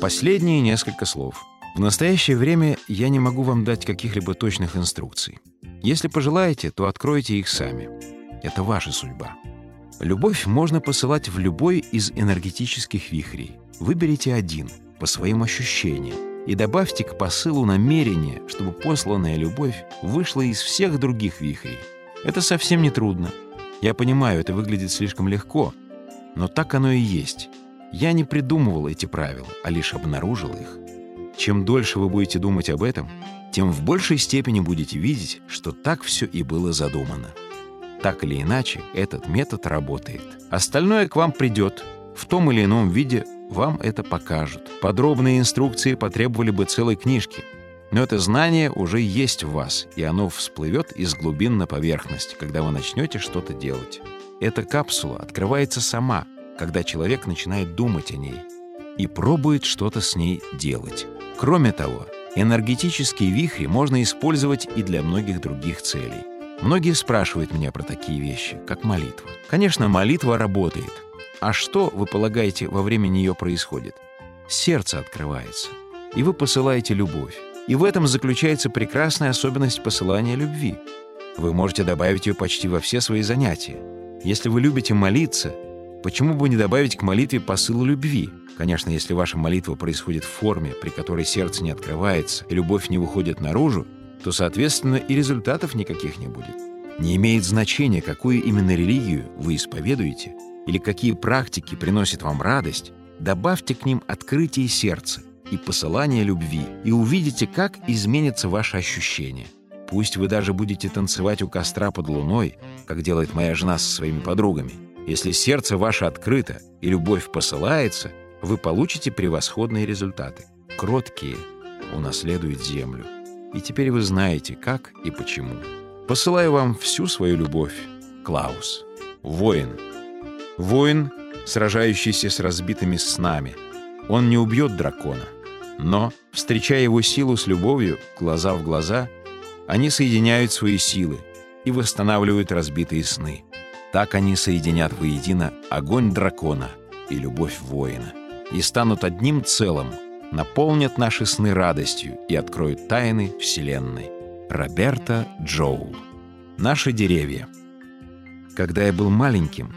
Последние несколько слов. В настоящее время я не могу вам дать каких-либо точных инструкций. Если пожелаете, то откройте их сами. Это ваша судьба. Любовь можно посылать в любой из энергетических вихрей. Выберите один, по своим ощущениям, и добавьте к посылу намерение, чтобы посланная любовь вышла из всех других вихрей. Это совсем не трудно. Я понимаю, это выглядит слишком легко, но так оно и есть. Я не придумывал эти правила, а лишь обнаружил их. Чем дольше вы будете думать об этом, тем в большей степени будете видеть, что так все и было задумано. Так или иначе, этот метод работает. Остальное к вам придет. В том или ином виде вам это покажут. Подробные инструкции потребовали бы целой книжки. Но это знание уже есть в вас, и оно всплывет из глубин на поверхность, когда вы начнете что-то делать. Эта капсула открывается сама, когда человек начинает думать о ней и пробует что-то с ней делать. Кроме того, энергетические вихри можно использовать и для многих других целей. Многие спрашивают меня про такие вещи, как молитва. Конечно, молитва работает. А что, вы полагаете, во время нее происходит? Сердце открывается, и вы посылаете любовь. И в этом заключается прекрасная особенность посылания любви. Вы можете добавить ее почти во все свои занятия. Если вы любите молиться, почему бы не добавить к молитве посыл любви? Конечно, если ваша молитва происходит в форме, при которой сердце не открывается и любовь не выходит наружу, то, соответственно, и результатов никаких не будет. Не имеет значения, какую именно религию вы исповедуете или какие практики приносят вам радость, добавьте к ним открытие сердца и посылание любви, и увидите, как изменится ваше ощущение. Пусть вы даже будете танцевать у костра под луной, как делает моя жена со своими подругами. Если сердце ваше открыто и любовь посылается, вы получите превосходные результаты. Кроткие унаследуют землю. И теперь вы знаете, как и почему. Посылаю вам всю свою любовь. Клаус. Воин. Воин, сражающийся с разбитыми снами. Он не убьет дракона. Но, встречая его силу с любовью, глаза в глаза, они соединяют свои силы и восстанавливают разбитые сны. Так они соединят воедино огонь дракона и любовь воина и станут одним целым, наполнят наши сны радостью и откроют тайны Вселенной. Роберта Джоул. Наши деревья. Когда я был маленьким,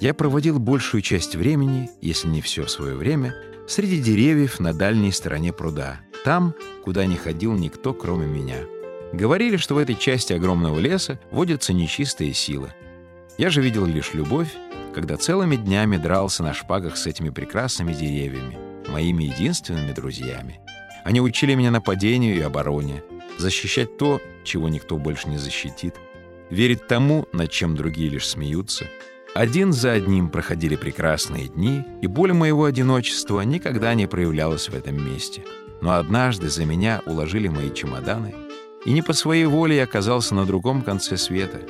я проводил большую часть времени, если не все свое время, среди деревьев на дальней стороне пруда, там, куда не ходил никто, кроме меня. Говорили, что в этой части огромного леса водятся нечистые силы. Я же видел лишь любовь, когда целыми днями дрался на шпагах с этими прекрасными деревьями, моими единственными друзьями. Они учили меня нападению и обороне, защищать то, чего никто больше не защитит, верить тому, над чем другие лишь смеются. Один за одним проходили прекрасные дни, и боль моего одиночества никогда не проявлялась в этом месте. Но однажды за меня уложили мои чемоданы, и не по своей воле я оказался на другом конце света.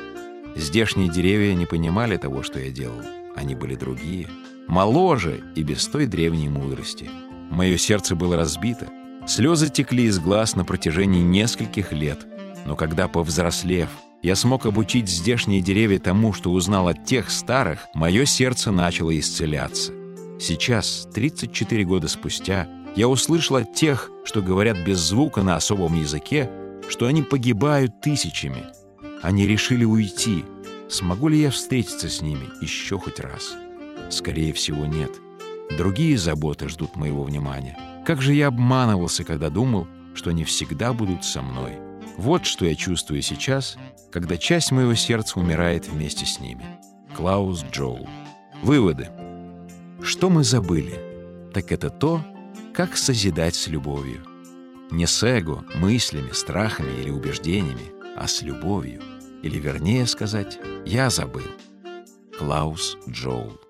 Здешние деревья не понимали того, что я делал. Они были другие, моложе и без той древней мудрости. Мое сердце было разбито, слезы текли из глаз на протяжении нескольких лет. Но когда, повзрослев, я смог обучить здешние деревья тому, что узнал от тех старых, мое сердце начало исцеляться. Сейчас, 34 года спустя, я услышал от тех, что говорят без звука на особом языке, что они погибают тысячами. Они решили уйти. Смогу ли я встретиться с ними еще хоть раз? Скорее всего, нет. Другие заботы ждут моего внимания. Как же я обманывался, когда думал, что они всегда будут со мной. Вот что я чувствую сейчас, когда часть моего сердца умирает вместе с ними. Клаус Джоул. Выводы. Что мы забыли? Так это то, как созидать с любовью. Не с эго, мыслями, страхами или убеждениями, а с любовью. Или вернее сказать, я забыл. Клаус Джоул.